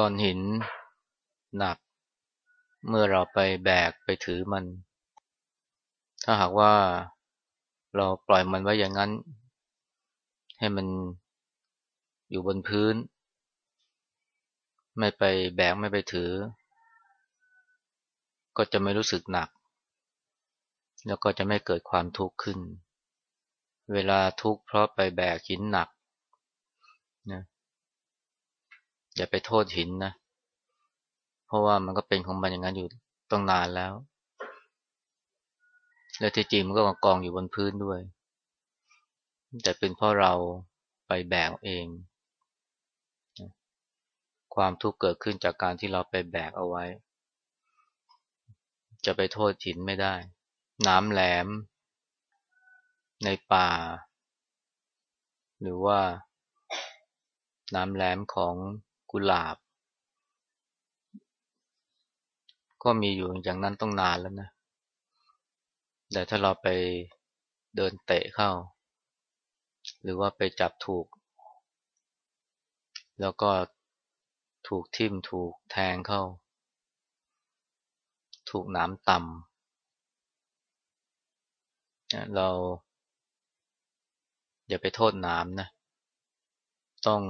ก้อนหินหนัก เมื่อเราไปแบกไปถือมัน ถ้าหากว่าเราปล่อยมันไว้อย่างนั้น ให้มันอยู่บนพื้น ไม่ไปแบกไม่ไปถือ ก็จะไม่รู้สึกหนัก แล้วก็จะไม่เกิดความทุกข์ขึ้น เวลาทุกข์เพราะไปแบกหินหนักนะ อย่าไปโทษหินนะ เพราะว่ามันก็เป็นของมันอย่างนั้นอยู่ต้องนานแล้ว และที่จริงมันก็กองอยู่บนพื้นด้วย แต่เป็นเพราะเราไปแบกเอง ความทุกข์เกิดขึ้นจากการที่เราไปแบกเอาไว้ จะไปโทษหินไม่ได้ น้ำแหลม ในป่า หรือว่าน้ำแหลมของ กุหลาบ ก็มีอยู่อย่างนั้นต้องนานแล้วนะ แต่ถ้าเราไปเดินเตะเข้า หรือว่าไปจับถูก แล้วก็ถูกทิ่มถูกแทงเข้า ถูกน้ำต่ำเราอย่าไปโทษน้ำนะ ต้อง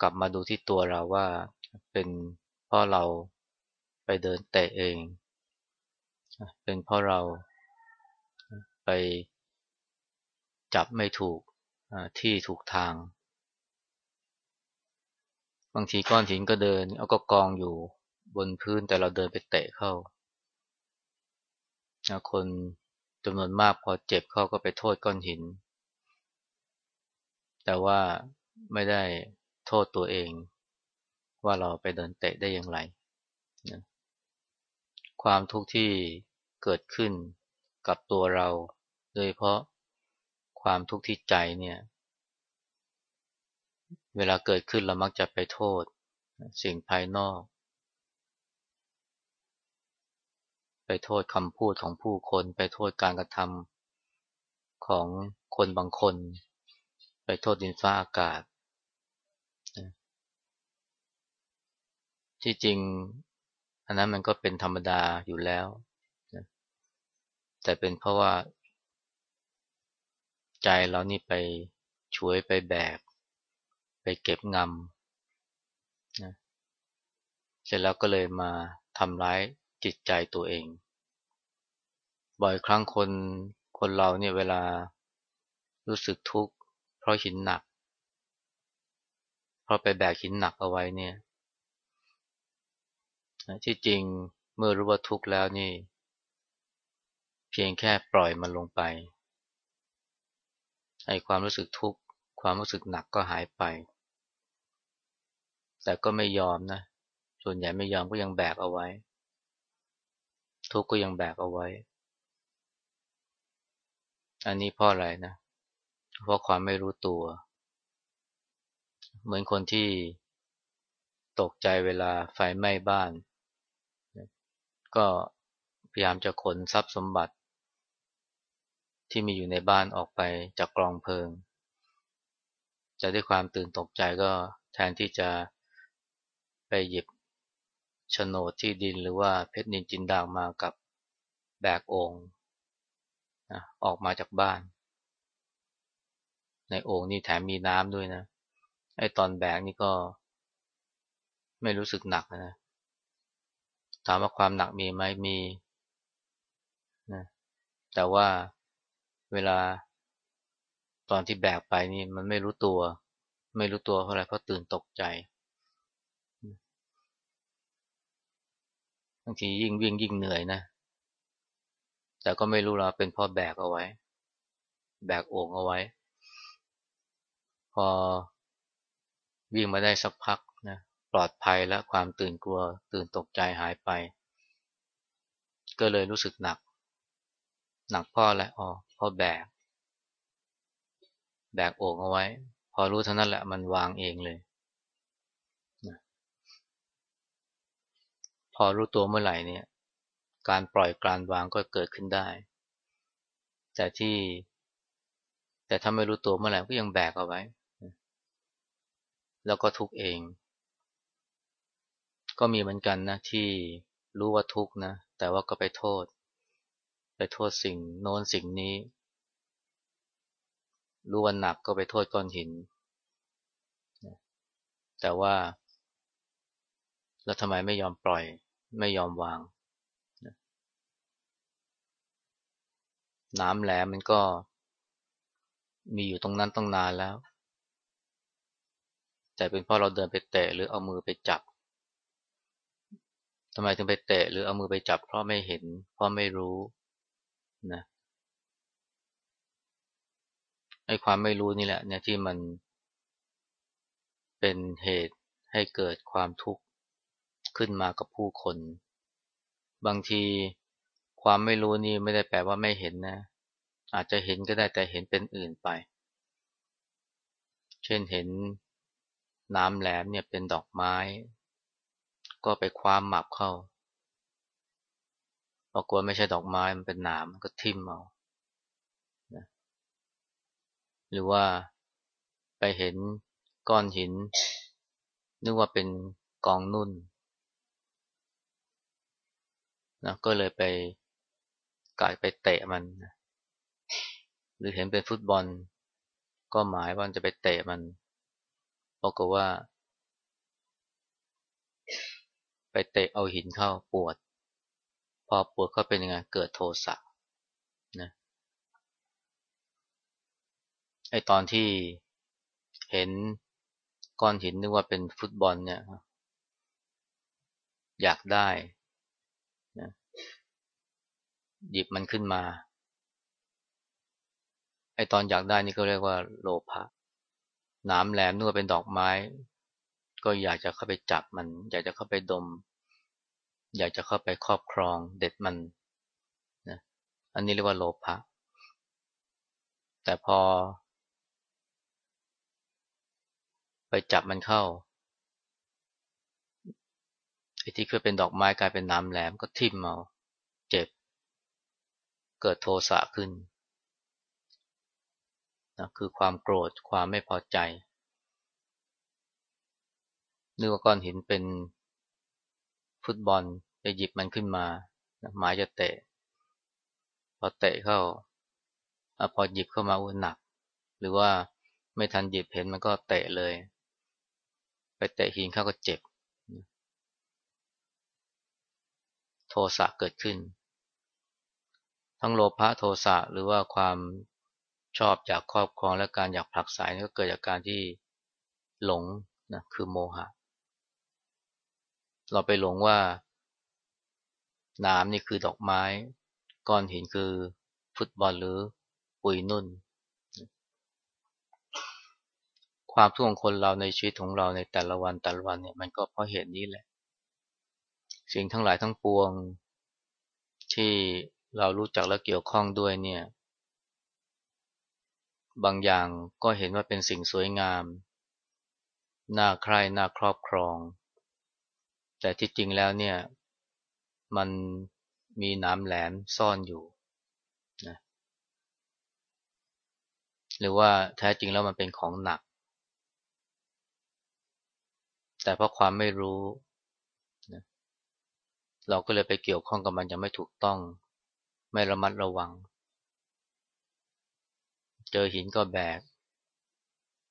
กลับมาดูที่ตัวเราว่าเป็นเพราะเราไปเดินเตะเอง เป็นเพราะเราไปจับไม่ถูกที่ถูกทาง บางทีก้อนหินก็เดินเอาก็กองอยู่บนพื้นแต่เราเดินไปเตะเข้า คนจำนวนมากพอเจ็บเข้าก็ไปโทษก้อนหิน แต่ว่าไม่ได้ โทษตัวเอง ว่าเราไปเดินเตะได้อย่างไรนะความทุกข์ที่เกิดขึ้นกับตัวเรา โดยเพราะความทุกข์ที่ใจเนี่ย เวลาเกิดขึ้นเรามักจะไปโทษสิ่งภายนอก ไปโทษคำพูดของผู้คน ไปโทษการกระทำของคนบางคน ไปโทษดินฟ้าอากาศ ที่จริง อันนั้นมันก็เป็นธรรมดาอยู่แล้วแต่เป็นเพราะว่า ใจเรานี่ไปช่วยไปแบก ไปเก็บงำนะเสร็จแล้วก็เลยมาทำร้ายจิตใจตัวเอง บ่อยครั้งคนคนเราเนี่ยเวลารู้สึกทุกข์เพราะหินหนัก เพราะไปแบกหินหนักเอาไว้เนี่ย ที่จริงเมื่อรู้ว่าทุกข์แล้วนี่ เพียงแค่ปล่อยมันลงไปไอ้ความรู้สึกทุกข์ความรู้สึกหนักก็หายไป แต่ก็ไม่ยอมนะ ส่วนใหญ่ไม่ยอมก็ยังแบกเอาไว้ ทุกข์ก็ยังแบกเอาไว้ อันนี้เพราะอะไรนะเพราะความไม่รู้ตัว เหมือนคนที่ตกใจเวลาไฟไหม้บ้าน ก็พยายามจะขนทรัพย์สมบัติ ที่มีอยู่ในบ้านออกไปจากกลองเพลิง จะด้วยความตื่นตกใจก็แทนที่จะไปหยิบโฉนดที่ดินหรือว่าเพชรนินจินดางมากับแบกโองนะออกมาจากบ้าน ในโอ่งนี่แถมมีน้ำด้วยนะไอ้ตอนแบกนี่ก็ไม่รู้สึกหนักนะ ถามว่าความหนักมีไหมมีนะแต่ว่าเวลาตอนที่แบกไปนี่มันไม่รู้ตัว ไม่รู้ตัวเพราะอะไรเพราะตื่นตกใจบางทียิ่งวิ่งยิ่งเหนื่อยนะ แต่ก็ไม่รู้เราเป็นพราะแบกเอาไว้ แบกโอ่งเอาไว้ พอวิ่งมาได้สักพัก ปลอดภัยและความตื่นกลัวตื่นตกใจหายไป ก็เลยรู้สึกหนัก หนักพ่อแหละอ๋อพ่อแบก แบกโอ่งเอาไว้ พอรู้เท่านั้นแหละมันวางเองเลยพอรู้ตัวเมื่อไหร่เนี่ย การปล่อยการวางก็เกิดขึ้นได้ แต่ที่ แต่ถ้าไม่รู้ตัวเมื่อไหร่ก็ยังแบกเอาไว้ แล้วก็ทุกเอง ก็มีเหมือนกันนะที่รู้ว่าทุกข์นะ แต่ว่าก็ไปโทษ ไปโทษสิ่งโน้นสิ่งนี้ รู้ว่าหนักก็ไปโทษก้อนหิน แต่ว่าแล้วทำไมไม่ยอมปล่อย ไม่ยอมวางน้ำแหลมมันก็มีอยู่ตรงนั้นต้องนานแล้ว แต่เป็นเพราะเราเดินไปเตะหรือเอามือไปจับ ทำไมถึงไปเตะหรือเอามือไปจับเพราะไม่เห็น เพราะไม่รู้นะไอ้ความไม่รู้นี่แหละ เนี่ยที่มันเป็นเหตุให้เกิดความทุกข์ขึ้นมากับผู้คน บางทีความไม่รู้นี่ไม่ได้แปลว่าไม่เห็นนะ อาจจะเห็นก็ได้แต่เห็นเป็นอื่นไป เช่นเห็นน้ำแหลมเนี่ยเป็นดอกไม้ ก็ไปคว้าหมับเข้าพอกลัวไม่ใช่ดอกไม้มันเป็นหนามก็ทิ่มเอาหรือว่าไปเห็นก้อนหิน นึกว่าเป็นกองนุ่นนะก็เลยไปกายไปเตะมันนะหรือเห็นเป็นฟุตบอล ก็หมายว่าจะไปเตะมันปรากฏว่า ไปเตะเอาหินเข้าปวด พอปวดก็เป็นยังไงเกิดโทสะนะไอตอนที่เห็นก้อนหินนึกว่าเป็นฟุตบอลเนี่ย อยากได้นะหยิบมันขึ้นมาไอตอนอยากได้นี่ก็เรียกว่าโลภะหนามแหลมนึกว่าเป็นดอกไม้ ก็อยากจะเข้าไปจับมัน อยากจะเข้าไปดม อยากจะเข้าไปครอบครองเด็ดมันนะอันนี้เรียกว่าโลภะแต่พอ ไปจับมันเข้าไอ้ที่เคยเป็นดอกไม้กลายเป็นน้ำแหลมก็ทิ่มเอาเจ็บ เกิดโทสะขึ้นนะคือความโกรธความไม่พอใจ นึกว่าก้อนหินเป็นฟุตบอลจะหยิบมันขึ้นมาหมายจะเตะ พอเตะเข้าอพอหยิบเข้ามาอุ้นหนัก หรือว่าไม่ทันหยิบเห็นมันก็เตะเลย ไปเตะหินเข้าก็เจ็บ โทสะเกิดขึ้น ทั้งโลภะโทสะหรือว่าความชอบอยากครอบครองและการอยากผลักสายนี่ก็เกิดจากการที่หลงนะคือโมหะ เราไปหลงว่าน้ำนี่คือดอกไม้ ก้อนหินคือฟุตบอลหรือปุยนุ่น ความทุกข์ของคนเราในชีวิตของเราในแต่ละวันแต่ละวันเนี่ยมันก็เพราะเหตุนี้แหละ สิ่งทั้งหลายทั้งปวง ที่เรารู้จักและเกี่ยวข้องด้วยเนี่ย บางอย่างก็เห็นว่าเป็นสิ่งสวยงาม น่าใคร่น่าครอบครอง แต่ที่จริงแล้วเนี่ย มันมีน้ำแหลมซ่อนอยู่นะหรือว่าแท้จริงแล้วมันเป็นของหนัก แต่เพราะความไม่รู้นะเราก็เลยไปเกี่ยวข้องกับมันยังไม่ถูกต้อง ไม่ระมัดระวัง เจอหินก็แบก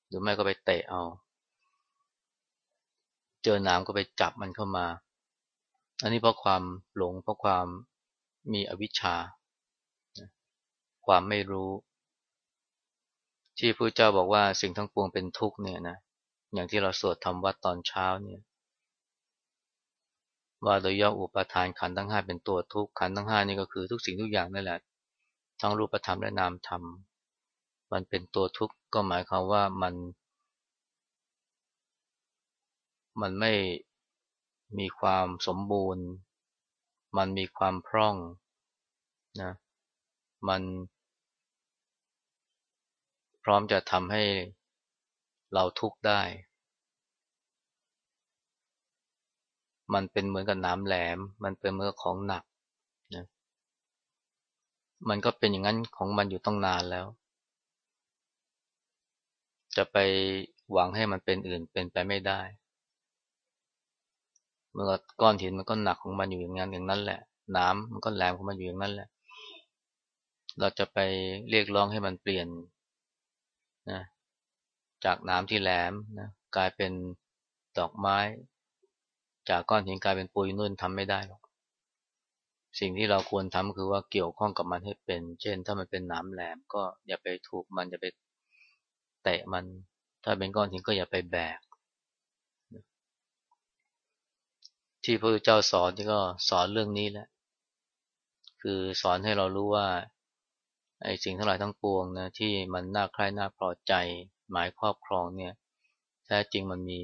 หรือไม่ก็ไปเตะเอา เจอหนามก็ไปจับมันเข้ามา อันนี้เพราะความหลงเพราะความมีอวิชชา ความไม่รู้ ที่พระเจ้าบอกว่าสิ่งทั้งปวงเป็นทุกข์เนี่ยนะอย่างที่เราสวดทำวัดตอนเช้าเนี่ยว่าโดยย่ออุปทานขันทั้งห้าเป็นตัวทุกข์ขันทั้งห้านี่ก็คือทุกสิ่งทุกอย่างนั่นแหละทั้งรูปธรรมและนามธรรม มันเป็นตัวทุกข์ก็หมายความว่ามัน มันไม่มีความสมบูรณ์ มันมีความพร่องนะมันพร้อมจะทำให้เราทุกข์ได้ มันเป็นเหมือนกับน้ำแหลม มันเป็นเหมือนของหนักนะมันก็เป็นอย่างนั้นของมันอยู่ต้องนานแล้ว จะไปหวังให้มันเป็นอื่นเป็นไปไม่ได้ มื่อก้อนหินมันก็หนักของมันอยู่อย่างนั้นอย่างนั้นแหละน้ำมันก็แหลมของมันอยู่อย่างนั้นแหละ เราจะไปเรียกร้องให้มันเปลี่ยนนะจากน้ำที่แหลมนะกลายเป็นดอกไม้ จากก้อนหินกลายเป็นปุยนุ่นทำไม่ได้หรอกสิ่งที่เราควรทำคือว่าเกี่ยวข้องกับมันให้เป็น เช่น ถ้ามันเป็นน้ำแหลมก็อย่าไปถูกมันอย่าไปเตะมัน ถ้าเป็นก้อนหินก็อย่าไปแบก ที่พระพุทธเจ้าสอนที่ก็สอนเรื่องนี้แหละ คือสอนให้เรารู้ว่าไอ้สิ่งทั้งหลายทั้งปวงนะที่มันน่าใคร่น่าพอใจ หมายครอบครองเนี่ยแท้จริงมันมี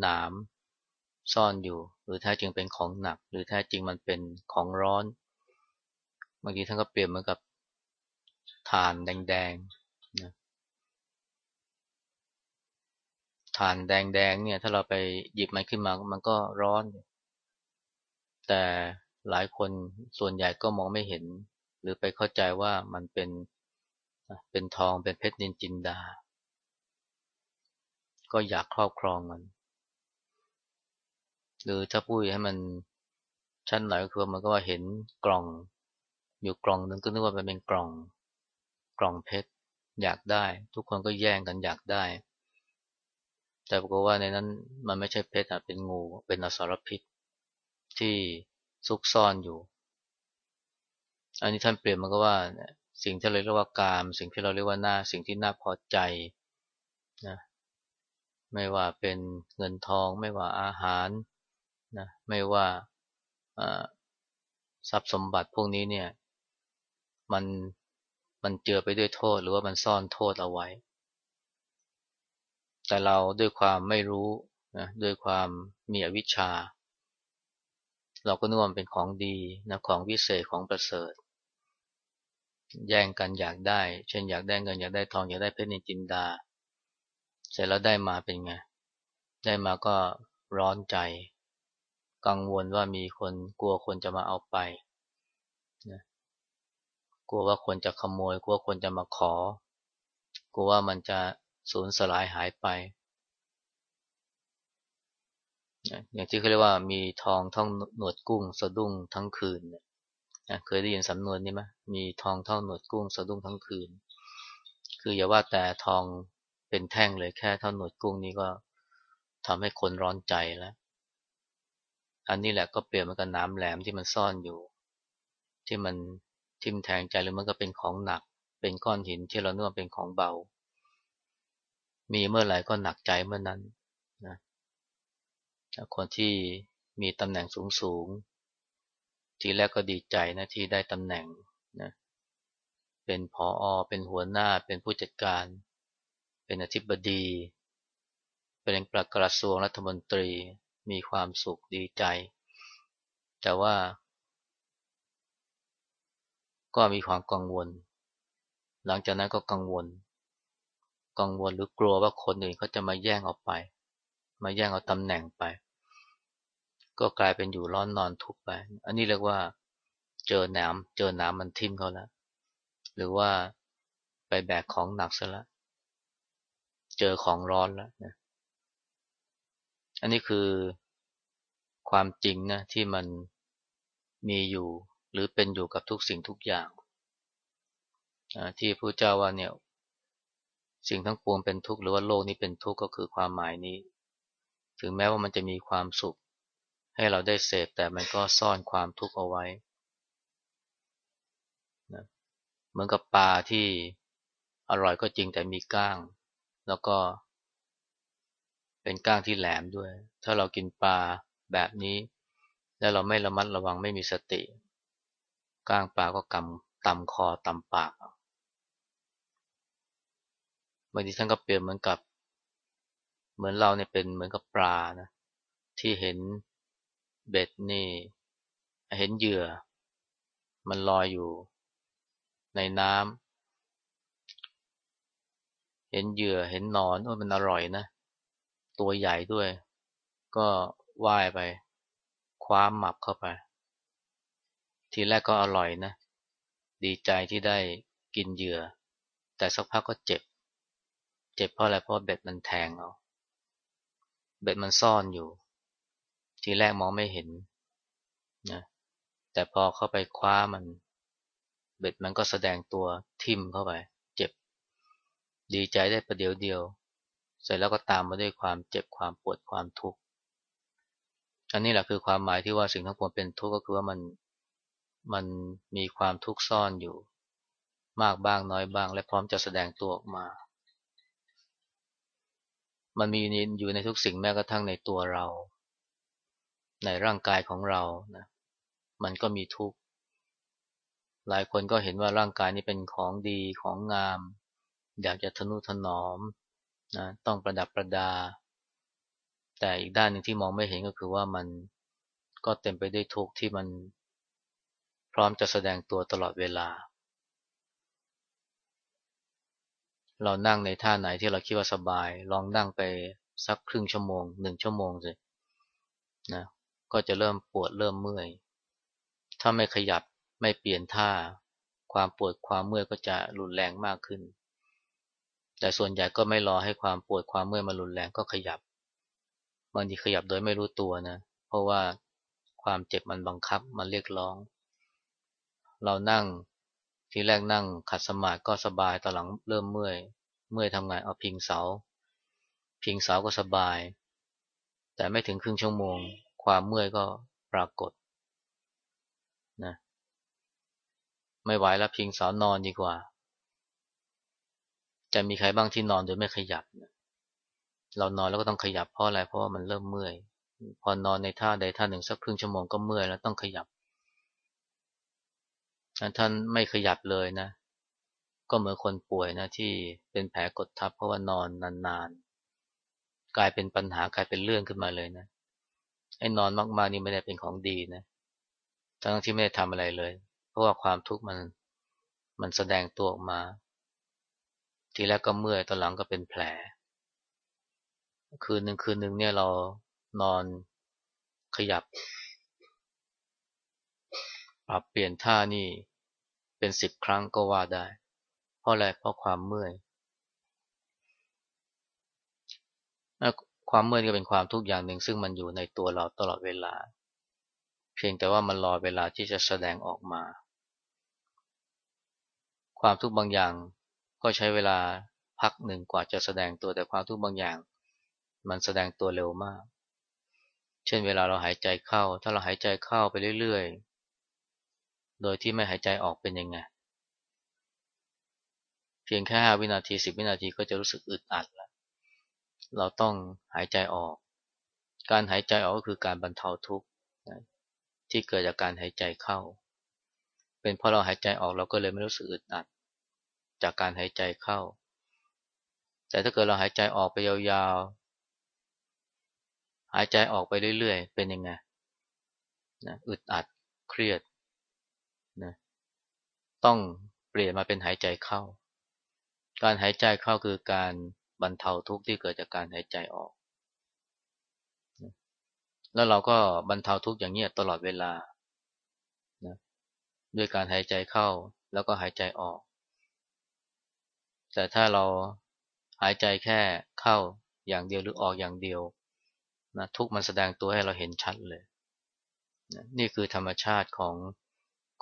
หนามซ่อนอยู่ หรือแท้จริงเป็นของหนัก หรือแท้จริงมันเป็นของร้อนบางทีท่านก็เปรียบเหมือนกับถ่านแดงๆนะ ถ่านแดงๆเนี่ย ถ้าเราไปหยิบมันขึ้นมา มันก็ร้อน แต่หลายคนส่วนใหญ่ก็มองไม่เห็น หรือไปเข้าใจว่ามันเป็นเป็นทองเป็นเพชรนินจินดา ก็อยากครอบครองมัน หรือถ้าพูดให้มันชั้นหน่อยก็คือมันก็ว่าเห็นกล่อง อยู่กล่องนึงก็นึกว่ามันเป็นกล่อง กล่องเพชรอยากได้ ทุกคนก็แย่งกันอยากได้ แต่ปรากฏว่าในนั้นมันไม่ใช่เพชรเป็นงูเป็นอสรพิษ ที่ซุกซ่อนอยู่ อันนี้ท่านเปลี่ยนมันก็ว่าสิ่งที่เราเรียกว่ากาม สิ่งที่เราเรียกว่าหน้า สิ่งที่น่าพอใจนะไม่ว่าเป็นเงินทอง ไม่ว่าอาหารนะไม่ว่าทรัพย์สมบัติพวกนี้เนี่ย มันมันเจือไปด้วยโทษ หรือว่ามันซ่อนโทษเอาไว้ แต่เราด้วยความไม่รู้นะด้วยความมีอวิชชา เราก็นึกว่าเป็นของดีนะของวิเศษของประเสริฐ แย่งกันอยากได้ เช่นอยากได้เงินอยากได้ทองอยากได้เพชรนินจินดา เสร็จแล้วได้มาเป็นไง ได้มาก็ร้อนใจ กังวลว่ามีคนกลัวคนจะมาเอาไปนะกลัวว่าคนจะขโมย กลัวคนจะมาขอ กลัวว่ามันจะ สูญสลายหายไป อย่างที่เขาเรียกว่ามีทองท่องหนวดกุ้งสะดุ้งทั้งคืนนะเคยได้ยินสำนวนนี้ไหมมีทองท่องหนวดกุ้งสะดุ้งทั้งคืน คืออย่าว่าแต่ทองเป็นแท่งเลยแค่เท่าหนวดกุ้งนี้ก็ทำให้คนร้อนใจแล้ว อันนี้แหละก็เปลี่ยนมันกับน้ำแหลมที่มันซ่อนอยู่ ที่มันทิ่มแทงใจหรือมันก็เป็นของหนัก เป็นก้อนหินที่เราเนื่อเป็นของเบา มีเมื่อไหร่ก็หนักใจเมื่อนั้นนะคนที่มีตำแหน่งสูงสูง ทีแรกก็ดีใจนะที่ได้ตำแหน่งนะเป็นพออเป็นหัวหน้าเป็นผู้จัดการ เป็นอธิบดี เป็นประกระทรวงรัฐมนตรีมีความสุขดีใจ แต่ว่า ก็มีความกังวล หลังจากนั้นก็กังวล กังวลหรือกลัวว่าคนอื่นเขาจะมาแย่งเอาไป มาแย่งเอาตำแหน่งไป ก็กลายเป็นอยู่ร้อนนอนทุกข์ไป อันนี้เรียกว่าเจอหนามเจอหนามมันทิ่มเขาแล้วหรือว่าไปแบกของหนักซะแล้วเจอของร้อนแล้วนะอันนี้คือความจริงนะที่มันมีอยู่ หรือเป็นอยู่กับทุกสิ่งทุกอย่างที่พระเจ้าว่าเนี่ย สิ่งทั้งปวงเป็นทุกข์หรือว่าโลกนี้เป็นทุกข์ก็คือความหมายนี้ ถึงแม้ว่ามันจะมีความสุข ให้เราได้เสพแต่มันก็ซ่อนความทุกข์เอาไว้นะเหมือนกับปลาที่อร่อยก็จริงแต่มีก้าง แล้วก็ เป็นก้างที่แหลมด้วย ถ้าเรากินปลาแบบนี้ แล้วเราไม่ระมัดระวังไม่มีสติ ก้างปลาก็กำตำคอตำปากบาางทีท่านก็เปรียบเหมือนกับ เหมือนเราเนี่ยเป็นเหมือนกับปลานะที่เห็นเบ็ดนี่ เห็นเหยื่อ มันลอยอยู่ในน้ำเห็นเหยื่อเห็นนอนโอ้มันอร่อยนะ ตัวใหญ่ด้วย ก็ว่ายไป คว้าหมับเข้าไป ทีแรกก็อร่อยนะ ดีใจที่ได้กินเหยื่อ แต่สักพักก็เจ็บ เจ็บเพราะอะไรเพราะเบ็ดมันแทงเอาเบ็ดมันซ่อนอยู่ ทีแรกมองไม่เห็นนะแต่พอเข้าไปคว้ามัน เบ็ดมันก็แสดงตัวทิ่มเข้าไป เจ็บ ดีใจได้ประเดี๋ยวเดียว เสร็จแล้วก็ตามมาด้วยความเจ็บความปวดความทุกข์อันนี้แหละคือความหมายที่ว่าสิ่งทั้งปวงเป็นทุกข์ก็คือว่ามันมันมีความทุกข์ซ่อนอยู่ มากบ้างน้อยบ้าง และพร้อมจะแสดงตัวออกมา มันมีอยู่ในทุกสิ่งแม้กระทั่งในตัวเรา ในร่างกายของเรานะมันก็มีทุกข์หลายคนก็เห็นว่าร่างกายนี้เป็นของดีของงาม อยากจะทนุถนอมนะต้องประดับประดา แต่อีกด้านหนึ่งที่มองไม่เห็นก็คือว่ามันก็เต็มไปด้วยทุกข์ที่มันพร้อมจะแสดงตัวตลอดเวลา เรานั่งในท่าไหนที่เราคิดว่าสบาย ลองนั่งไปสักครึ่งชั่วโมงหนึ่งชั่วโมงสินะก็จะเริ่มปวดเริ่มเมื่อย ถ้าไม่ขยับไม่เปลี่ยนท่า ความปวดความเมื่อยก็จะรุนแรงมากขึ้น แต่ส่วนใหญ่ก็ไม่รอให้ความปวดความเมื่อยมารุนแรงก็ขยับบางทีขยับโดยไม่รู้ตัวนะ เพราะว่าความเจ็บมันบังคับมันเรียกร้อง เรานั่ง ทีแรกนั่งขัดสมาธิก็สบายตอนหลังเริ่มเมื่อย เมื่อยทำงานเอาพิงเสา พิงเสาก็สบาย แต่ไม่ถึงครึ่งชั่วโมง ความเมื่อยก็ปรากฏนะไม่ไหวแล้วพิงเสานอนดีกว่า จะมีใครบ้างที่นอนโดยไม่ขยับ เรานอนแล้วก็ต้องขยับเพราะอะไรเพราะว่ามันเริ่มเมื่อย พอนอนในท่าใดท่าหนึ่งสักครึ่งชั่วโมงก็เมื่อยแล้วต้องขยับ ท่านไม่ขยับเลยนะ ก็เหมือนคนป่วยนะที่เป็นแผลกดทับเพราะว่านอนนานๆ กลายเป็นปัญหากลายเป็นเรื่องขึ้นมาเลยนะไอ้นอนมากๆนี่ไม่ได้เป็นของดีนะทั้งที่ไม่ได้ทำอะไรเลย เพราะว่าความทุกข์มันมันแสดงตัวออกมา ทีแรกก็เมื่อยตอนหลังก็เป็นแผล คืนหนึ่งคืนหนึ่งเนี่ยเรานอนขยับปรับเปลี่ยนท่านี่ เป็นสิบครั้งก็ว่าได้ เพราะอะไรเพราะความเมื่อยความเมื่อยก็เป็นความทุกข์อย่างหนึ่ง ซึ่งมันอยู่ในตัวเราตลอดเวลา เพียงแต่ว่ามันรอเวลาที่จะแสดงออกมา ความทุกข์บางอย่างก็ใช้เวลาพักหนึ่งกว่าจะแสดงตัวแต่ความทุกข์บางอย่าง มันแสดงตัวเร็วมาก เช่นเวลาเราหายใจเข้า ถ้าเราหายใจเข้าไปเรื่อยๆ โดยที่ไม่หายใจออกเป็นยังไง เพียงแค่5วินาที 10 วินาทีก็จะรู้สึกอึดอัดแล้ว เราต้องหายใจออก การหายใจออกก็คือการบรรเทาทุกข์ที่เกิดจากการหายใจเข้า เป็นเพราะเราหายใจออกเราก็เลยไม่รู้สึกอึดอัด จากการหายใจเข้า แต่ถ้าเกิดเราหายใจออกไปยาวๆ หายใจออกไปเรื่อยๆ เป็นยังไงนะอึดอัด เครียด นะต้องเปลี่ยนมาเป็นหายใจเข้า การหายใจเข้าคือการบรรเทาทุกข์ที่เกิดจากการหายใจออก แล้วเราก็บรรเทาทุกข์อย่างนี้ตลอดเวลานะด้วยการหายใจเข้าแล้วก็หายใจออก แต่ถ้าเราหายใจแค่เข้าอย่างเดียวหรือออกอย่างเดียวนะทุกมันแสดงตัวให้เราเห็นชัดเลยนะนี่คือธรรมชาติของ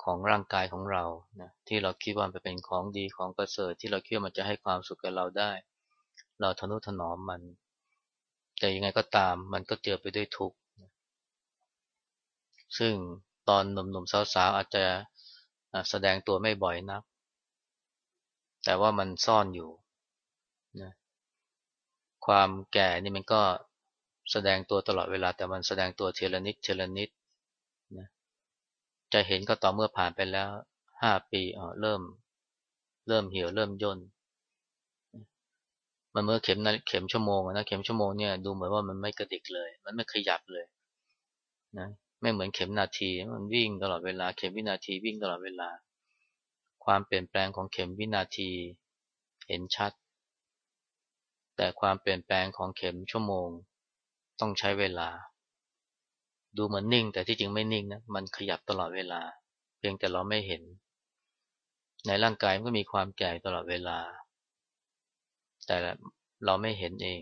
ของร่างกายของเรานะที่เราคิดว่ามันเป็นของดีของประเสริฐที่เราคิดว่ามันจะให้ความสุขกับเราได้ เราทนุถนอมมัน แต่ยังไงก็ตามมันก็เจอไปด้วยทุกข์ซึ่งตอนหนุ่มๆสาวๆอาจจะแสดงตัวไม่บ่อยนัก แต่ว่ามันซ่อนอยู่นะความแก่นี่มันก็แสดงตัวตลอดเวลาแต่มันแสดงตัวเทเลนิดเทเลนิด จะเห็นก็ต่อเมื่อผ่านไปแล้วห้าปีเออเริ่ม เริ่มเหี่ยวเริ่มย่นมันเมื่อเข็มนะเข็มชั่วโมงนะเข็มชั่วโมงเนี่ยดูเหมือนว่ามันไม่กระดิกเลย มันไม่ขยับเลยนะไม่เหมือนเข็มนาที มันวิ่งตลอดเวลา เข็มวินาทีวิ่งตลอดเวลา ความเปลี่ยนแปลงของเข็มวินาทีเห็นชัด แต่ความเปลี่ยนแปลงของเข็มชั่วโมง ต้องใช้เวลา ดูเหมือนนิ่ง แต่ที่จริงไม่นิ่งนะมันขยับตลอดเวลา เพียงแต่เราไม่เห็น ในร่างกายมันก็มีความแก่ตลอดเวลา แต่เราไม่เห็นเอง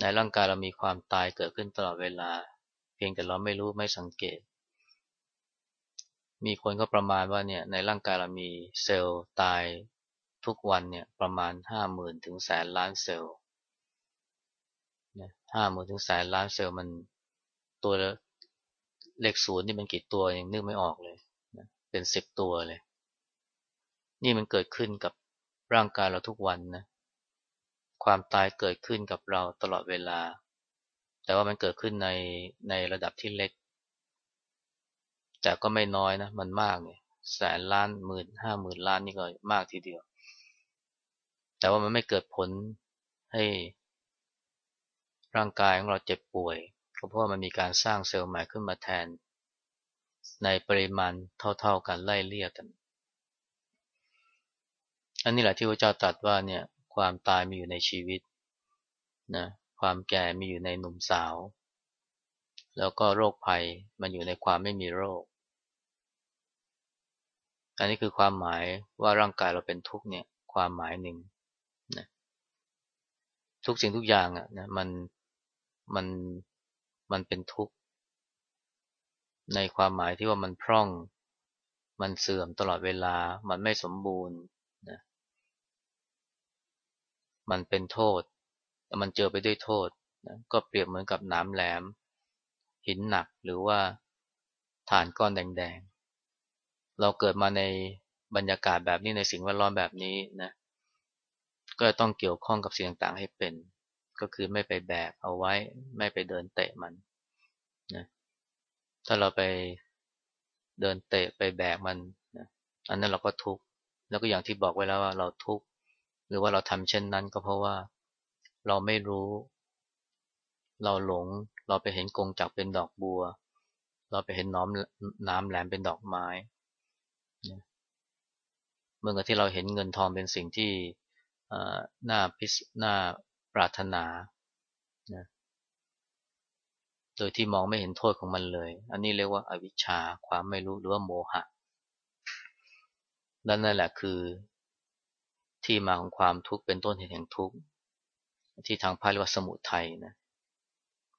ในร่างกายเรามีความตายเกิดขึ้นตลอดเวลา เพียงแต่เราไม่รู้ไม่สังเกต มีคนก็ประมาณว่าเนี่ยในร่างกายเรามีเซลล์ตายทุกวันเนี่ยประมาณห้าหมื่นถึงแสนล้านเซลล์ห้าหมื่นถึงแสนล้านเซลล์มัน ตัวเลขศูนย์นี่มันกี่ตัวยังนึกไม่ออกเลยเป็นสิบตัวเลย นี่มันเกิดขึ้นกับร่างกายเราทุกวันนะ ความตายเกิดขึ้นกับเราตลอดเวลา แต่ว่ามันเกิดขึ้นในในระดับที่เล็ก แต่ก็ไม่น้อยนะ มันมากเนี่ยแสนล้านหมื่นห้าหมื่นล้านนี่ก็มากทีเดียว แต่ว่ามันไม่เกิดผลให้ร่างกายของเราเจ็บป่วย ก็เพราะว่ามันมีการสร้างเซลล์ใหม่ขึ้นมาแทน ในปริมาณเท่าๆกันไล่เลี่ยกัน อันนี้แหละที่พระเจ้าตรัสว่าเนี่ยความตายมีอยู่ในชีวิตนะความแก่มีอยู่ในหนุ่มสาว แล้วก็โรคภัยมันอยู่ในความไม่มีโรค อันนี้คือความหมายว่าร่างกายเราเป็นทุกข์เนี่ยความหมายหนึ่งนะทุกสิ่งทุกอย่างอะนะมันมัน มันเป็นทุกข์ ในความหมายที่ว่ามันพร่อง มันเสื่อมตลอดเวลา มันไม่สมบูรณ์นะมันเป็นโทษแต่มันเจอไปด้วยโทษนะก็เปรียบเหมือนกับน้ำแหลม หินหนักหรือว่าฐานก้อนแดงๆ เราเกิดมาในบรรยากาศแบบนี้ในสิ่งแวดล้อมแบบนี้นะ ก็ต้องเกี่ยวข้องกับสิ่งต่างๆให้เป็น ก็คือไม่ไปแบกเอาไว้ ไม่ไปเดินเตะมันนะถ้าเราไปเดินเตะไปแบกมันนะอันนั้นเราก็ทุกข์แล้วก็อย่างที่บอกไว้แล้วว่าเราทุกข์หรือว่าเราทำเช่นนั้นก็เพราะว่าเราไม่รู้ เราหลง เราไปเห็นกงจักเป็นดอกบัว เราไปเห็นน้อมน้ำแหลมเป็นดอกไม้เมื่อกับที่เราเห็นเงินทองเป็นสิ่งที่หน่าพิสน่า ปรารถนานะโดยที่มองไม่เห็นโทษของมันเลย อันนี้เรียกว่าอาวิชชา ความไม่รู้หรือว่าโมหะนั่นนั่นแหละคือที่มาของความทุกข์เป็นต้นเหตุแห่งทุกข์ที่ทางพาเรียกว่าสมุทัยนะ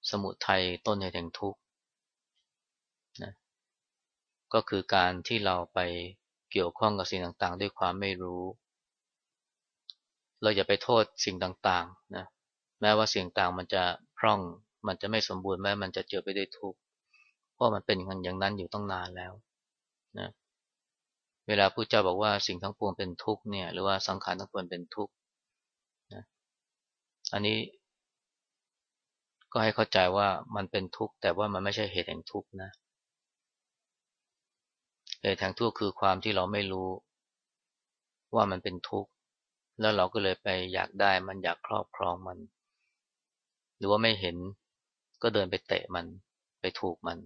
สมุทัยต้นเหตุแห่งทุกข์นะก็คือการที่เราไปเกี่ยวข้องกับสิ่งต่างๆ ด้วยความไม่รู้ เราอย่าไปโทษสิ่งต่างๆนะแม้ว่าสิ่งต่างมันจะพร่อง มันจะไม่สมบูรณ์แม้มันจะเจอไปด้วยทุกข์เพราะมันเป็นอย่างนั้นอยู่ต้องนานแล้วนะเวลาพระเจ้าบอกว่าสิ่งทั้งปวงเป็นทุกข์เนี่ยหรือว่าสังขารทั้งปวงเป็นทุกข์นะอันนี้ ก็ให้เข้าใจว่ามันเป็นทุกข์แต่ว่ามันไม่ใช่เหตุแห่งทุกข์นะเหตุแห่งทุกข์คือความที่เราไม่รู้ว่ามันเป็นทุกข์ แล้วเราก็เลยไปอยากได้มันอยากครอบครองมัน หรือว่าไม่เห็นก็เดินไปเตะมันไปถูกมัน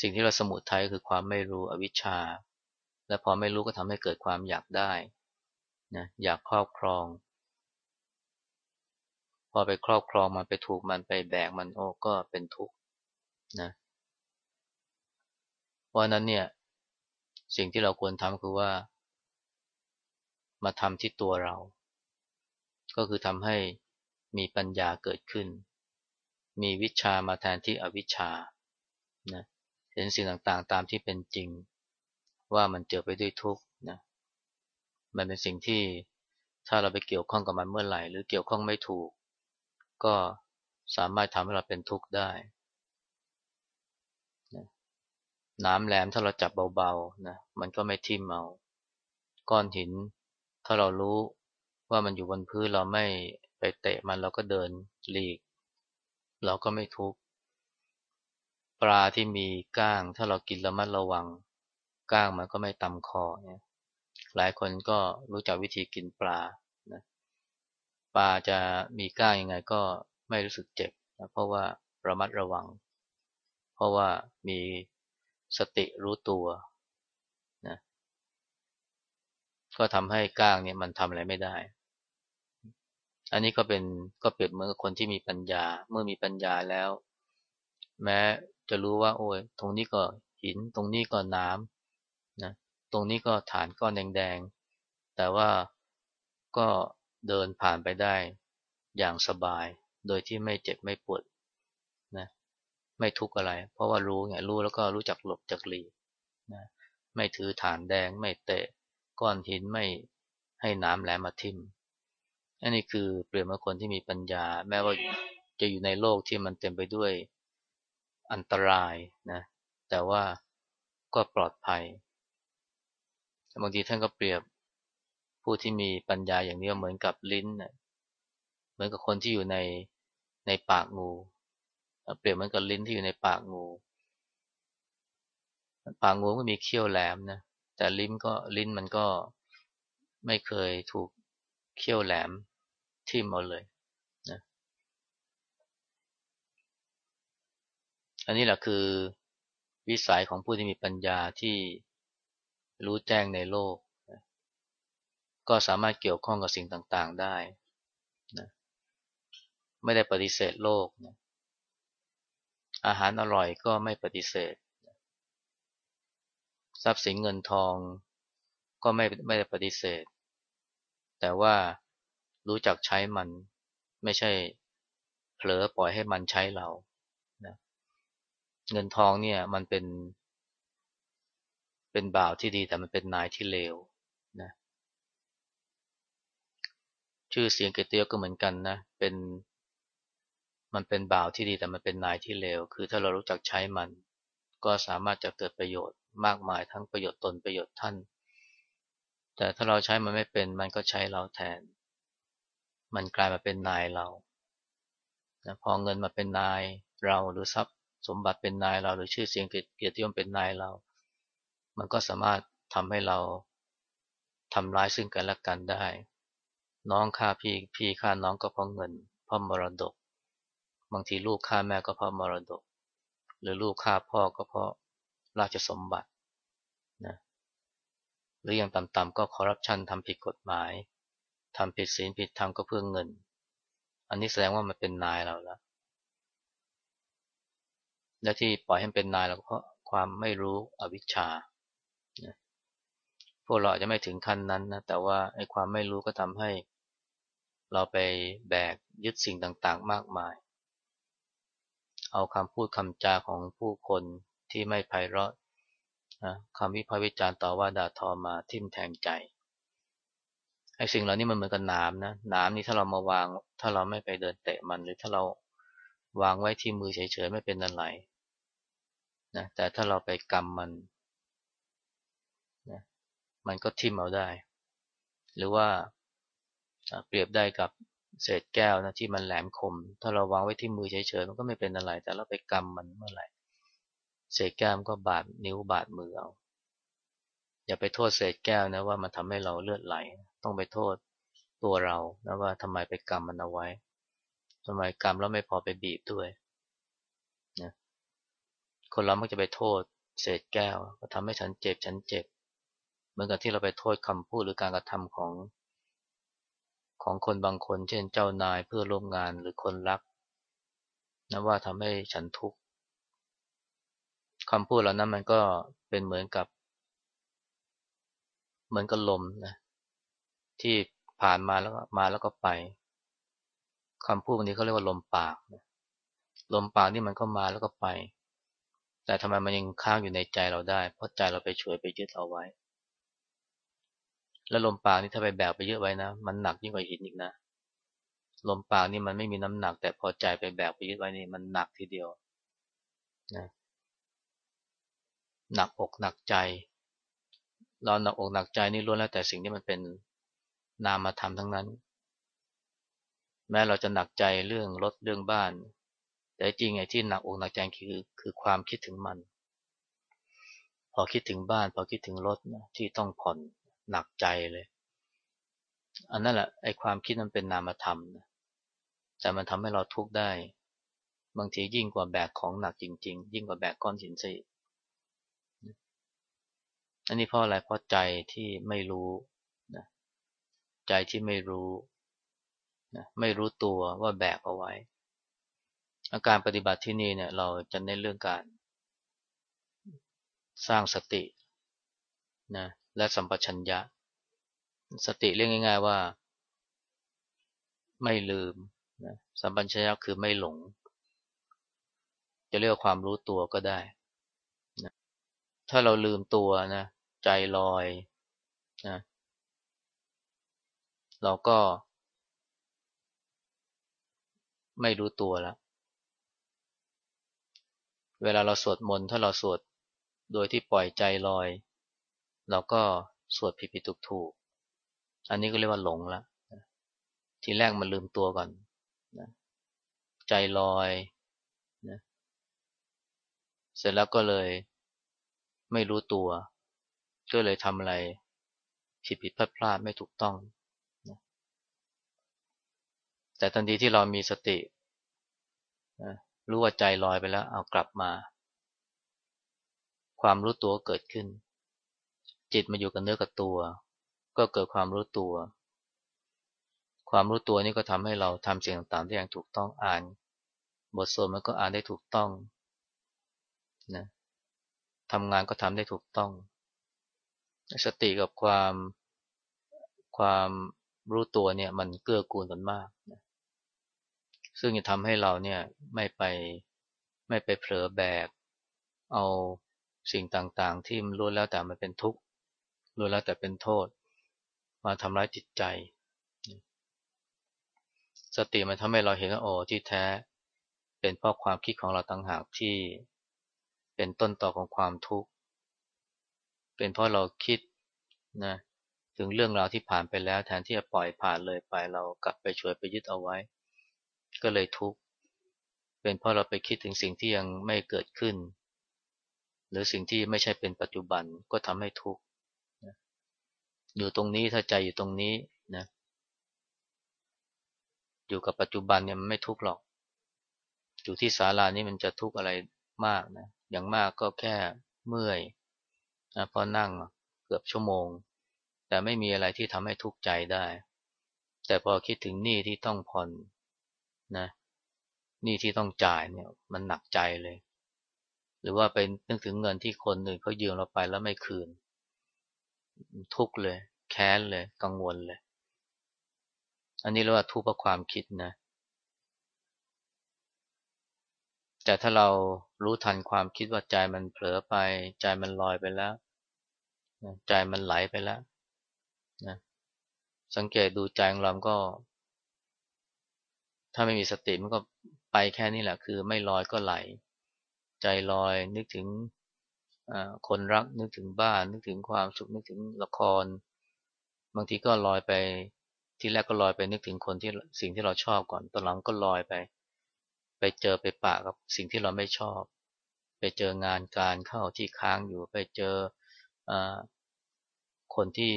สิ่งที่เราสมุทัยคือความไม่รู้อวิชชา และพอไม่รู้ก็ทำให้เกิดความอยากได้นะอยากครอบครอง พอไปครอบครองมันไปถูกมันไปแบกมันโอ้ก็เป็นทุกข์นะเพราะนั้นเนี่ยสิ่งที่เราควรทำคือว่า มาทำที่ตัวเรา ก็คือทำให้มีปัญญาเกิดขึ้น มีวิชามาแทนที่อวิชานะเห็นสิ่งต่างๆ ตามที่เป็นจริง ว่ามันเจอไปด้วยทุกข์นะมันเป็นสิ่งที่ถ้าเราไปเกี่ยวข้องกับมันเมื่อไหร่ หรือเกี่ยวข้องไม่ถูก ก็สามารถทำให้เราเป็นทุกข์ได้น้ำแหลมถ้าเราจับเบาๆนะมันก็ไม่ทิ่มเอา ก้อนหิน ถ้าเรารู้ว่ามันอยู่บนพื้นเราไม่ไปเตะมันเราก็เดินหลีก เราก็ไม่ทุกข์ปลาที่มีก้าง ถ้าเรากินระมัดระวัง ก้างมันก็ไม่ตำคอเนี่ยหลายคนก็รู้จักวิธีกินปลานะปลาจะมีก้างยังไงก็ไม่รู้สึกเจ็บนะเพราะว่าระมัดระวัง เพราะว่ามีสติรู้ตัว ก็ทำให้ก้างเนี่ยมันทำอะไรไม่ได้ อันนี้ก็เป็นก็เปรียบเหมือนกับคนที่มีปัญญา เมื่อมีปัญญาแล้ว แม้จะรู้ว่า โอ้ยตรงนี้ก็หิน ตรงนี้ก็น้ำนะตรงนี้ก็ฐานก้อนแดงๆ แต่ว่าก็เดินผ่านไปได้อย่างสบาย โดยที่ไม่เจ็บไม่ปวดนะไม่ทุกข์อะไร เพราะว่ารู้ไงรู้แล้วก็รู้จักหลบจักหลีนะไม่ถือฐานแดง ไม่เตะ ก้อนหินไม่ให้น้ำแหลมมาทิ่มอันนี้คือเปรียบเหมือนคนที่มีปัญญา แม้ว่าจะอยู่ในโลกที่มันเต็มไปด้วยอันตรายนะแต่ว่าก็ปลอดภัยบางทีท่านก็เปรียบผู้ที่มีปัญญาอย่างนี้เหมือนกับลิ้นเหมือนกับคนที่อยู่ในในปากงู เปรียบเหมือนกับลิ้นที่อยู่ในปากงู ปากงูก็มีเขี้ยวแหลมนะ แต่ลิ้นก็ลิ้นมันก็ไม่เคยถูกเขี้ยวแหลมทิ่มเอาเลยนะอันนี้แหละคือวิสัยของผู้ที่มีปัญญาที่รู้แจ้งในโลก ก็สามารถเกี่ยวข้องกับสิ่งต่างๆได้นะไม่ได้ปฏิเสธโลกนะอาหารอร่อยก็ไม่ปฏิเสธ ทรัพย์สินเงินทองก็ไม่ไม่ได้ปฏิเสธ แต่ว่ารู้จักใช้มันไม่ใช่เผลอปล่อยให้มันใช้เรานะเงินทองเนี่ยมันเป็น เป็นบ่าวที่ดีแต่มันเป็นนายที่เลวนะชื่อเสียงเกียรติยศก็เหมือนกันนะเป็นมันเป็นบ่าวที่ดีแต่มันเป็นนายที่เลวคือถ้าเรารู้จักใช้มัน ก็สามารถจะเกิดประโยชน์ มากมายทั้งประโยชน์ตนประโยชน์ท่าน แต่ถ้าเราใช้มันไม่เป็นมันก็ใช้เราแทน มันกลายมาเป็นนายเรานะพอเงินมาเป็นนายเราหรือทรัพย์สมบัติเป็นนายเราหรือชื่อเสียงเกียรติยศเป็นนายเรา มันก็สามารถทำให้เราทำร้ายซึ่งกันและกันได้ น้องฆ่าพี่พี่ฆ่าน้องก็เพราะเงิน เพราะมรดก บางทีลูกฆ่าแม่ก็เพราะมรดก หรือลูกฆ่าพ่อก็เพราะ ราชสมบัตินะหรืออย่างต่ำๆก็คอร์รัปชันทำผิดกฎหมายทำผิดศีลผิดธรรมก็เพื่อเงิน อันนี้แสดงว่ามันเป็นนายเราแล้ว และที่ปล่อยให้เป็นนายเราเพราะความไม่รู้อวิชชาพวกเราจะไม่ถึงขั้นนั้นนะ แต่ว่าไอ้ความไม่รู้ก็ทำให้ เราไปแบกยึดสิ่งต่างๆ มากมาย เอาคำพูดคำจาของผู้คน ที่ไม่ไพเราะนะคำวิพากษ์วิจารณ์ต่อว่าด่าทอมาทิ่มแทงใจไอ้สิ่งเหล่านี้มันเหมือนกับน้ำนะน้ำนี่ถ้าเรามาวาง ถ้าเราไม่ไปเดินเตะมัน หรือถ้าเราวางไว้ที่มือเฉยๆไม่เป็นอะไรนะแต่ถ้าเราไปกำมันนะมันก็ทิ่มเอาได้ หรือว่าเปรียบได้กับเศษแก้วนะที่มันแหลมคม ถ้าเราวางไว้ที่มือเฉยๆมันก็ไม่เป็นอะไร แต่เราไปกำมันเมื่อไหร่ เศษแก้วมันก็บาดนิ้วบาดมือเอา อย่าไปโทษเศษแก้วนะว่ามันทำให้เราเลือดไหล ต้องไปโทษตัวเรานะว่าทำไมไปกำมันเอาไว้ทำไมกำแล้วไม่พอไปบีบด้วยนะคนเรามักจะไปโทษเศษแก้วก็ทำให้ฉันเจ็บฉันเจ็บ เหมือนกับที่เราไปโทษคำพูดหรือการกระทำของของคนบางคน เช่นเจ้านายเพื่อร่วมงานหรือคนรักนะว่าทำให้ฉันทุกข์ คำพูดเหล่านั้นมันก็เป็นเหมือนกับ เหมือนกับลมนะที่ผ่านมาแล้วก็มาแล้วก็ไปคำพูดวันนี้เขาเรียกว่าลมปากลมปากนี่มันก็มาแล้วก็ไป แต่ทำไมมันยังค้างอยู่ในใจเราได้ เพราะใจเราไปช่วยไปยึดเอาไว้ แล้วลมปากนี่ถ้าไปแบกไปเยอะไว้นะ มันหนักยิ่งกว่าหินอีกนะลมปากนี่มันไม่มีน้ำหนัก แต่พอใจไปแบกไปยึดไว้นี่มันหนักทีเดียวนะ หนักอกหนักใจ เราหนักอกหนักใจนี่ล้วนแล้วแต่สิ่งที่มันเป็นนามธรรมทั้งนั้น แม้เราจะหนักใจเรื่องรถเรื่องบ้าน แต่จริงไอ้ที่หนักอกหนักใจคือคือความคิดถึงมัน พอคิดถึงบ้าน พอคิดถึงรถนะที่ต้องผ่อนหนักใจเลย อันนั้นแหละไอ้ความคิดมันเป็นนามธรรมนะแต่มันทำให้เราทุกข์ได้ บางทียิ่งกว่าแบกของหนักจริง ๆ ยิ่งกว่าแบกก้อนหินซะอีก อันนี้เพราะอะไรเพราะใจที่ไม่รู้นะใจที่ไม่รู้นะไม่รู้ตัวว่าแบกเอาไว้ อาการปฏิบัติที่นี่เนี่ยเราจะเน้นเรื่องการสร้างสตินะและสัมปชัญญะ สติเรียกง่าย ๆว่า ไม่ลืมนะสัมปชัญญะคือไม่หลง จะเรียกว่าความรู้ตัวก็ได้นะถ้าเราลืมตัวนะ ใจลอยนะเราก็ ไม่รู้ตัวแล้วเวลาเราสวดมนต์ถ้าเราสวดโดยที่ปล่อยใจลอย เราก็สวดผิดผิดถูกถูกอันนี้ก็เรียกว่าหลงละทีแรกมันลืมตัวก่อนนะใจลอยนะเสร็จแล้วก็เลยไม่รู้ตัว ก็เลยทำอะไรผิดผิดพลาดพลาดไม่ถูกต้อง แต่ทันทีที่เรามีสติรู้ว่าใจลอยไปแล้ว เอากลับมา ความรู้ตัวเกิดขึ้น จิตมาอยู่กับเนื้อกับตัว ก็เกิดความรู้ตัว ความรู้ตัวนี่ก็ทำให้เราทำสิ่งต่างๆได้อย่างถูกต้องอ่าน บทสวดมันก็อ่านได้ถูกต้องนะทำงานก็ทำได้ถูกต้อง สติกับความความรู้ตัวเนี่ยมันเกื้อกูลกันมาก ซึ่งจะทำให้เราเนี่ยไม่ไปไม่ไปเผลอแบก เอาสิ่งต่างๆ ที่มันรู้แล้วแต่มันเป็นทุกข์รู้แล้วแต่เป็นโทษ มาทำร้ายจิตใจ สติมันทำให้เราเห็นว่าโอ้ที่แท้ เป็นเพราะความคิดของเราต่างหากที่เป็นต้นต่อของความทุกข์ เป็นเพราะเราคิดนะถึงเรื่องราวที่ผ่านไปแล้ว แทนที่จะปล่อยผ่านเลยไปเรากลับไปช่วยไปยึดเอาไว้ ก็เลยทุกข์เป็นเพราะเราไปคิดถึงสิ่งที่ยังไม่เกิดขึ้น หรือสิ่งที่ไม่ใช่เป็นปัจจุบันก็ทำให้ทุกข์อยู่ตรงนี้ถ้าใจอยู่ตรงนี้นะอยู่กับปัจจุบันเนี่ยมันไม่ทุกข์หรอก อยู่ที่ศาลานี้มันจะทุกข์อะไรมากนะอย่างมากก็แค่เมื่อย นะพอนั่งเกือบชั่วโมง แต่ไม่มีอะไรที่ทำให้ทุกข์ใจได้ แต่พอคิดถึงหนี้ที่ต้องผ่อนนะหนี่ที่ต้องจ่ายเนี่ยมันหนักใจเลย หรือว่าเป็นนึกถึงเงินที่คนหนึ่งเขายืมเราไปแล้วไม่คืน ทุกเลย แค้นเลย กังวลเลย อันนี้เรียกว่าทุกข์เพราะความคิดนะ แต่ถ้าเรารู้ทันความคิดว่าใจมันเผลอไป ใจมันลอยไปแล้ว ใจมันไหลไปแล้วนะสังเกตดูใจของเราก็ ถ้าไม่มีสติมันก็ไปแค่นี้แหละ คือไม่ลอยก็ไหล ใจลอยนึกถึงคนรักนึกถึงบ้าน นึกถึงความสุขนึกถึงละคร บางทีก็ลอยไปที่แรกก็ลอยไปนึกถึงคนที่สิ่งที่เราชอบก่อนตอนหลังก็ลอยไป ไปเจอไปปะกับสิ่งที่เราไม่ชอบ ไปเจองานการเข้าที่ค้างอยู่ไปเจออคนที่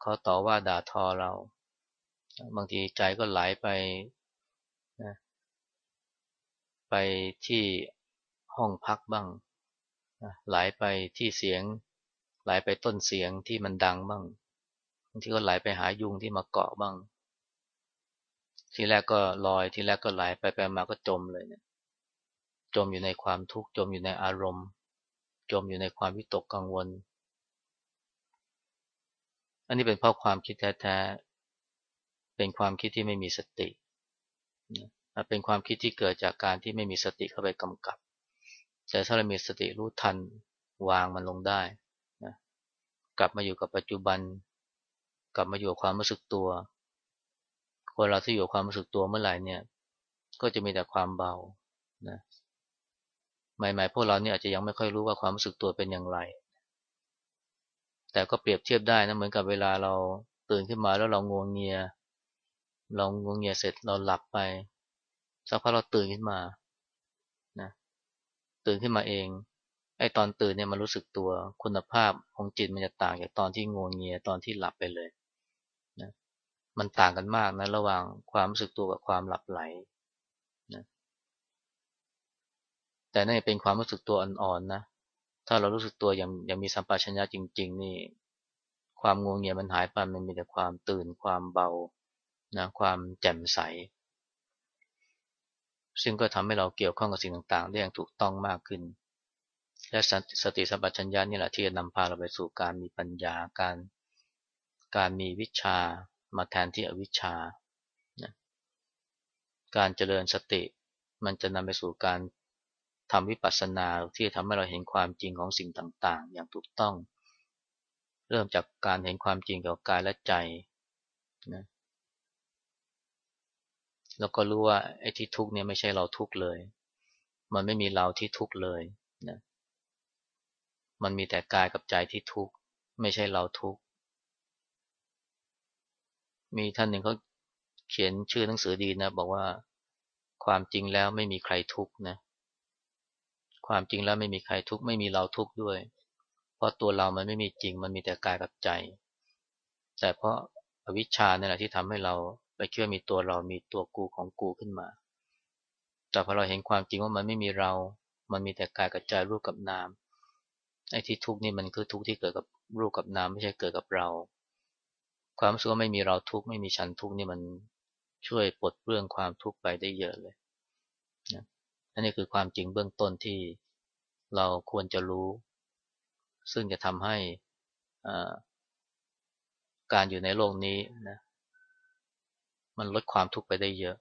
เขาต่อว่าด่าทอเรา บางทีใจก็ไหลไปนะไปที่ห้องพักบ้างไหลไปที่เสียง ไหลไปต้นเสียงที่มันดังบ้างบางทีก็ไหลไปหายุงที่มาเกาะบ้าง ทีแรกก็ลอย ทีแรกก็ไหลไปไปมาก็จมเลยเนี่ย จมอยู่ในความทุกข์ จมอยู่ในอารมณ์ จมอยู่ในความวิตกกังวล อันนี้เป็นเพราะความคิดแท้ๆ เป็นความคิดที่ไม่มีสติ เป็นความคิดที่เกิดจากการที่ไม่มีสติเข้าไปกำกับ แต่ถ้าเรามีสติรู้ทันวางมันลงได้นะกลับมาอยู่กับปัจจุบัน กลับมาอยู่กับความรู้สึกตัว คนเราที่อยู่ความรู้สึกตัวเมื่อไหร่เนี่ย ก็จะมีแต่ความเบานะใหม่ๆพวกเราเนี่ยอาจจะยังไม่ค่อยรู้ว่าความรู้สึกตัวเป็นอย่างไร แต่ก็เปรียบเทียบได้นะเหมือนกับเวลาเราตื่นขึ้นมาแล้วเรางวงเงีย เรางงเงียเสร็จเราหลับไปสักพักเราตื่นขึ้นมานะตื่นขึ้นมาเองไอ้ตอนตื่นเนี่ยมันรู้สึกตัวคุณภาพของจิตมันจะต่างจากตอนที่งวงเงียตอนที่หลับไปเลย มันต่างกันมากนะระหว่างความรู้สึกตัวกับความหลับไหลนะแต่นี่เป็นความรู้สึกตัวอ่อนๆนะถ้าเรารู้สึกตัวอย่างอย่างมีสัมปชัญญะจริง ๆ นี่ ความงวงเงียมันหายไปมันมีแต่ความตื่นความเบานะความแจ่มใส ซึ่งก็ทำให้เราเกี่ยวข้องกับสิ่งต่างๆ ได้อย่างถูกต้องมากขึ้น และสติสัมปชัญญะนี่แหละที่จะนำพาเราไปสู่การมีปัญญาการการมีวิชา มาแทนที่อวิชชา การเจริญสติมันจะนำไปสู่การทำวิปัสสนาที่ทำให้เราเห็นความจริงของสิ่งต่างๆ อย่างถูกต้อง เริ่มจากการเห็นความจริงเกี่ยวกับกายและใจนะแล้วก็รู้ว่าไอ้ที่ทุกเนี่ยไม่ใช่เราทุกเลย มันไม่มีเราที่ทุกเลยนะมันมีแต่กายกับใจที่ทุกไม่ใช่เราทุก มีท่านหนึ่งเขาเขียนชื่อหนังสือดีนะ บอกว่าความจริงแล้วไม่มีใครทุกข์นะ ความจริงแล้วไม่มีใครทุกข์ไม่มีเราทุกข์ด้วย เพราะตัวเรามันไม่มีจริงมันมีแต่กายกับใจ แต่เพราะอวิชชาเนี่ยแหละที่ทำให้เราไปเชื่อมีตัวเรามีตัวกูของกูขึ้นมา แต่พอเราเห็นความจริงว่ามันไม่มีเรา มันมีแต่กายกับใจรูปกับนามไอ้ที่ทุกข์นี่มันคือทุกข์ที่เกิดกับรูปกับนามไม่ใช่เกิดกับเรา ความรู้สึกว่าไม่มีเราทุกข์ไม่มีฉันทุกข์นี่มันช่วยปลดเปลื้องความทุกข์ไปได้เยอะเลยนะอันนี้คือความจริงเบื้องต้นที่เราควรจะรู้ ซึ่งจะทำให้การอยู่ในโลกนี้นะมันลดความทุกข์ไปได้เยอะ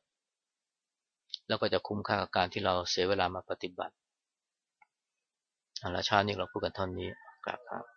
แล้วก็จะคุ้มค่ากับการที่เราเสียเวลามาปฏิบัติอาลาชาตินี้เราพูดกันเท่านี้กราบครับ